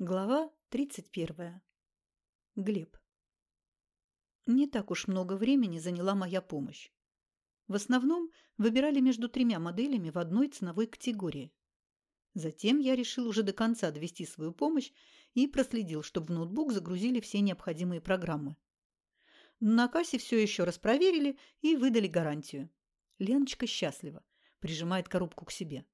Глава 31. Глеб. Не так уж много времени заняла моя помощь. В основном выбирали между тремя моделями в одной ценовой категории. Затем я решил уже до конца довести свою помощь и проследил, чтобы в ноутбук загрузили все необходимые программы. На кассе все еще раз проверили и выдали гарантию. Леночка счастлива, прижимает коробку к себе.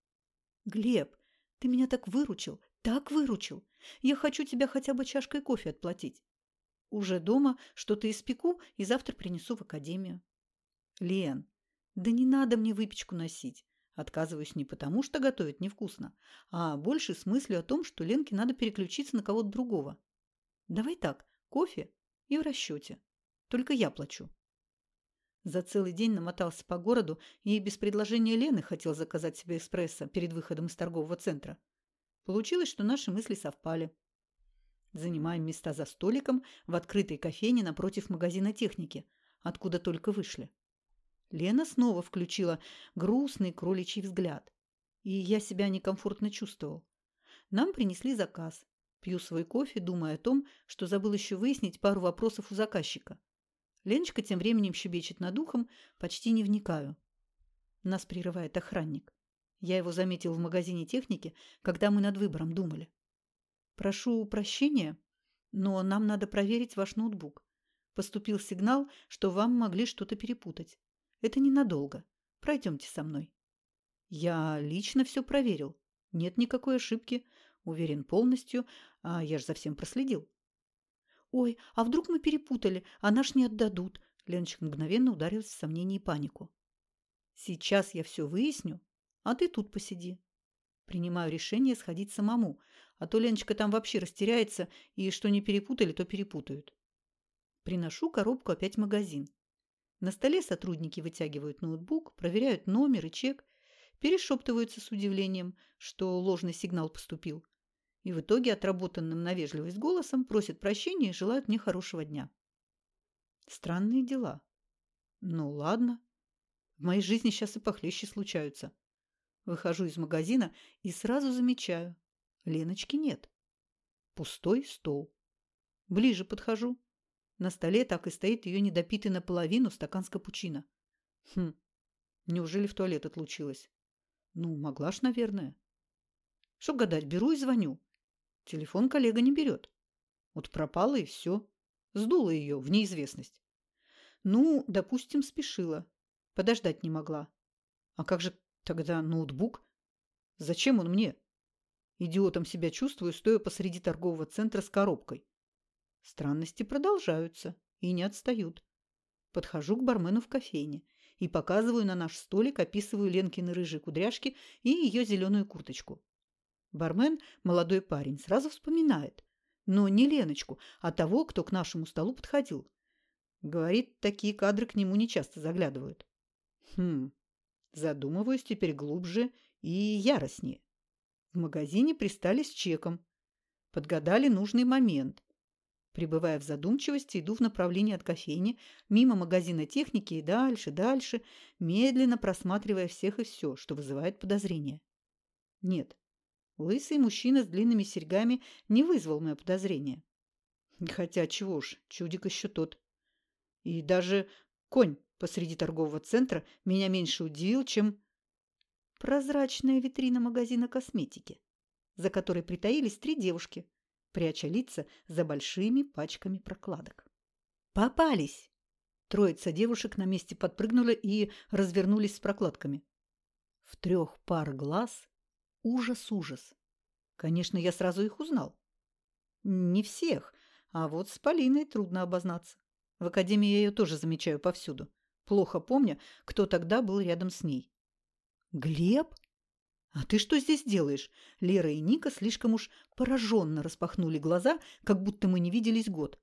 «Глеб, ты меня так выручил, так выручил. Я хочу тебя хотя бы чашкой кофе отплатить. Уже дома что-то испеку и завтра принесу в академию. Лен, да не надо мне выпечку носить. Отказываюсь не потому, что готовить невкусно, а больше с мыслью о том, что Ленке надо переключиться на кого-то другого. Давай так, кофе и в расчете. Только я плачу. За целый день намотался по городу и без предложения Лены хотел заказать себе эспрессо перед выходом из торгового центра. Получилось, что наши мысли совпали. Занимаем места за столиком в открытой кофейне напротив магазина техники, откуда только вышли. Лена снова включила грустный кроличий взгляд, и я себя некомфортно чувствовал. Нам принесли заказ. Пью свой кофе, думая о том, что забыл еще выяснить пару вопросов у заказчика. Леночка тем временем щебечет над ухом, почти не вникаю. Нас прерывает охранник. Я его заметил в магазине техники, когда мы над выбором думали. Прошу прощения, но нам надо проверить ваш ноутбук. Поступил сигнал, что вам могли что-то перепутать. Это ненадолго. Пройдемте со мной. Я лично все проверил. Нет никакой ошибки. Уверен полностью, а я ж за всем проследил. Ой, а вдруг мы перепутали, а наш не отдадут? Леночка мгновенно ударилась в сомнение и панику. Сейчас я все выясню, а ты тут посиди. Принимаю решение сходить самому, а то Леночка там вообще растеряется, и что не перепутали, то перепутают. Приношу коробку опять в магазин. На столе сотрудники вытягивают ноутбук, проверяют номер и чек, перешептываются с удивлением, что ложный сигнал поступил. И в итоге отработанным на вежливость голосом просят прощения и желают мне хорошего дня. Странные дела. Ну ладно. В моей жизни сейчас и похлеще случаются. Выхожу из магазина и сразу замечаю. Леночки нет. Пустой стол. Ближе подхожу. На столе так и стоит ее недопитый наполовину стакан с капучино. Хм, неужели в туалет отлучилась? Ну, могла ж, наверное. Что гадать, беру и звоню. Телефон коллега не берет. Вот пропала и все. Сдула ее в неизвестность. Ну, допустим, спешила. Подождать не могла. А как же Тогда ноутбук? Зачем он мне? Идиотом себя чувствую, стоя посреди торгового центра с коробкой. Странности продолжаются и не отстают. Подхожу к бармену в кофейне и показываю на наш столик, описываю Ленкины рыжие кудряшки и ее зеленую курточку. Бармен, молодой парень, сразу вспоминает. Но не Леночку, а того, кто к нашему столу подходил. Говорит, такие кадры к нему нечасто заглядывают. Хм, Задумываюсь теперь глубже и яростнее. В магазине пристали с чеком. Подгадали нужный момент. Прибывая в задумчивости, иду в направлении от кофейни, мимо магазина техники и дальше, дальше, медленно просматривая всех и все, что вызывает подозрение. Нет, лысый мужчина с длинными серьгами не вызвал мое подозрение. Хотя чего ж, чудик еще тот. И даже конь посреди торгового центра меня меньше удивил, чем прозрачная витрина магазина косметики, за которой притаились три девушки, пряча лица за большими пачками прокладок. «Попались!» Троица девушек на месте подпрыгнули и развернулись с прокладками. В трех пар глаз ужас-ужас. Конечно, я сразу их узнал. Не всех, а вот с Полиной трудно обознаться. В академии я ее тоже замечаю повсюду плохо помня, кто тогда был рядом с ней. «Глеб? А ты что здесь делаешь?» Лера и Ника слишком уж пораженно распахнули глаза, как будто мы не виделись год.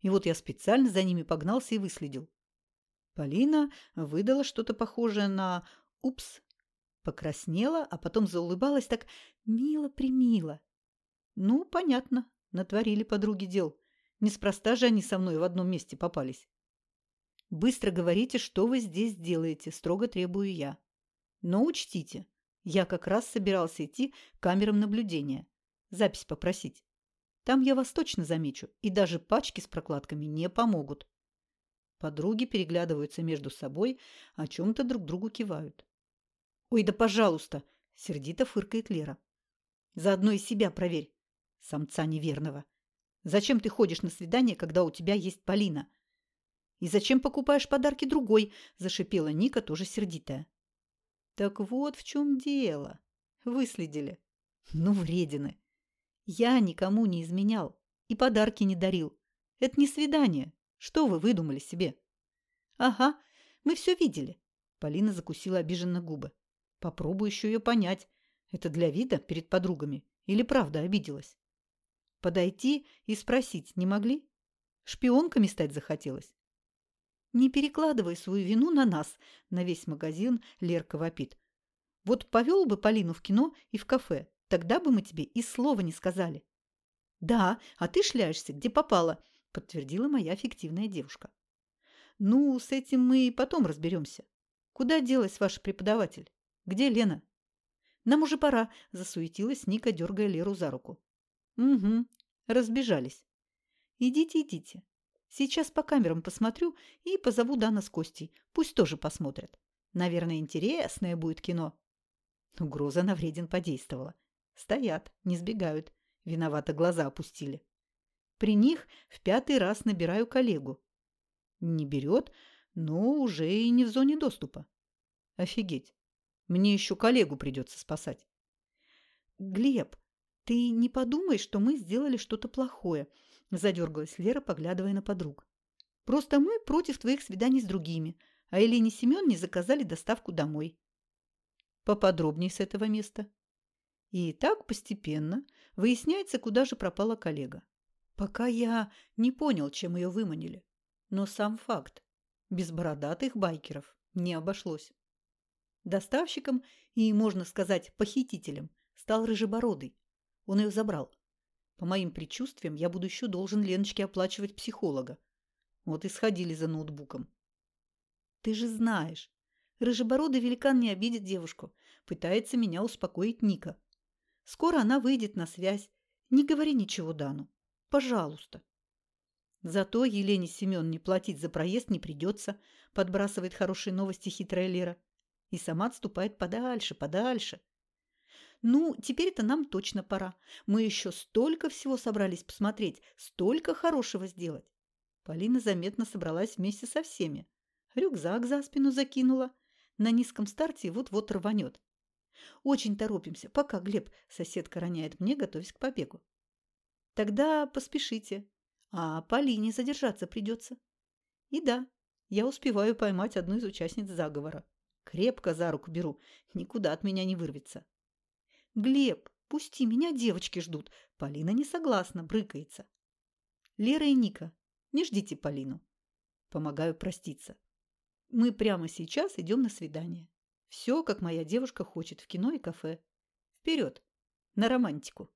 И вот я специально за ними погнался и выследил. Полина выдала что-то похожее на «упс», покраснела, а потом заулыбалась так мило-примило. Ну, понятно, натворили подруги дел. Неспроста же они со мной в одном месте попались. Быстро говорите, что вы здесь делаете, строго требую я. Но учтите, я как раз собирался идти к камерам наблюдения. Запись попросить. Там я вас точно замечу, и даже пачки с прокладками не помогут. Подруги переглядываются между собой, о чем-то друг другу кивают. «Ой, да пожалуйста!» – сердито фыркает Лера. «Заодно и себя проверь, самца неверного. Зачем ты ходишь на свидание, когда у тебя есть Полина?» «И зачем покупаешь подарки другой?» – зашипела Ника, тоже сердитая. «Так вот в чем дело. Выследили. Ну, вредины. Я никому не изменял и подарки не дарил. Это не свидание. Что вы выдумали себе? Ага, мы все видели. Полина закусила обиженно губы. Попробую еще ее понять. Это для вида перед подругами или правда обиделась? Подойти и спросить не могли? Шпионками стать захотелось? Не перекладывай свою вину на нас, на весь магазин Лерка вопит. Вот повел бы Полину в кино и в кафе, Тогда бы мы тебе и слова не сказали. Да, а ты шляешься, где попало, подтвердила моя фиктивная девушка. Ну, с этим мы и потом разберемся. Куда делась ваш преподаватель? Где Лена? Нам уже пора, засуетилась Ника, дергая Леру за руку. Угу, разбежались. Идите, идите. Сейчас по камерам посмотрю и позову Дана с Костей. Пусть тоже посмотрят. Наверное, интересное будет кино. Угроза на вреден подействовала. Стоят, не сбегают. Виновато глаза опустили. При них в пятый раз набираю коллегу. Не берет, но уже и не в зоне доступа. Офигеть. Мне еще коллегу придется спасать. Глеб, ты не подумай, что мы сделали что-то плохое, задергалась Лера, поглядывая на подруг. Просто мы против твоих свиданий с другими, а Елене Семен не заказали доставку домой. Поподробнее с этого места. И так постепенно выясняется, куда же пропала коллега. Пока я не понял, чем ее выманили. Но сам факт. Без бородатых байкеров не обошлось. Доставщиком и, можно сказать, похитителем стал Рыжебородый. Он ее забрал. По моим предчувствиям, я буду еще должен Леночке оплачивать психолога. Вот и сходили за ноутбуком. Ты же знаешь, Рыжебородый великан не обидит девушку. Пытается меня успокоить Ника. Скоро она выйдет на связь. Не говори ничего Дану. Пожалуйста. Зато Елене Семеновне платить за проезд не придется, подбрасывает хорошие новости хитрая Лера. И сама отступает подальше, подальше. Ну, теперь-то нам точно пора. Мы еще столько всего собрались посмотреть, столько хорошего сделать. Полина заметно собралась вместе со всеми. Рюкзак за спину закинула. На низком старте вот-вот рванет. Очень торопимся. Пока, Глеб, соседка роняет мне, готовясь к побегу. Тогда поспешите. А Полине задержаться придется. И да, я успеваю поймать одну из участниц заговора. Крепко за руку беру, никуда от меня не вырвется. Глеб, пусти, меня девочки ждут. Полина не согласна, брыкается. Лера и Ника, не ждите Полину. Помогаю проститься. Мы прямо сейчас идем на свидание. Все, как моя девушка хочет в кино и кафе. Вперед! На романтику!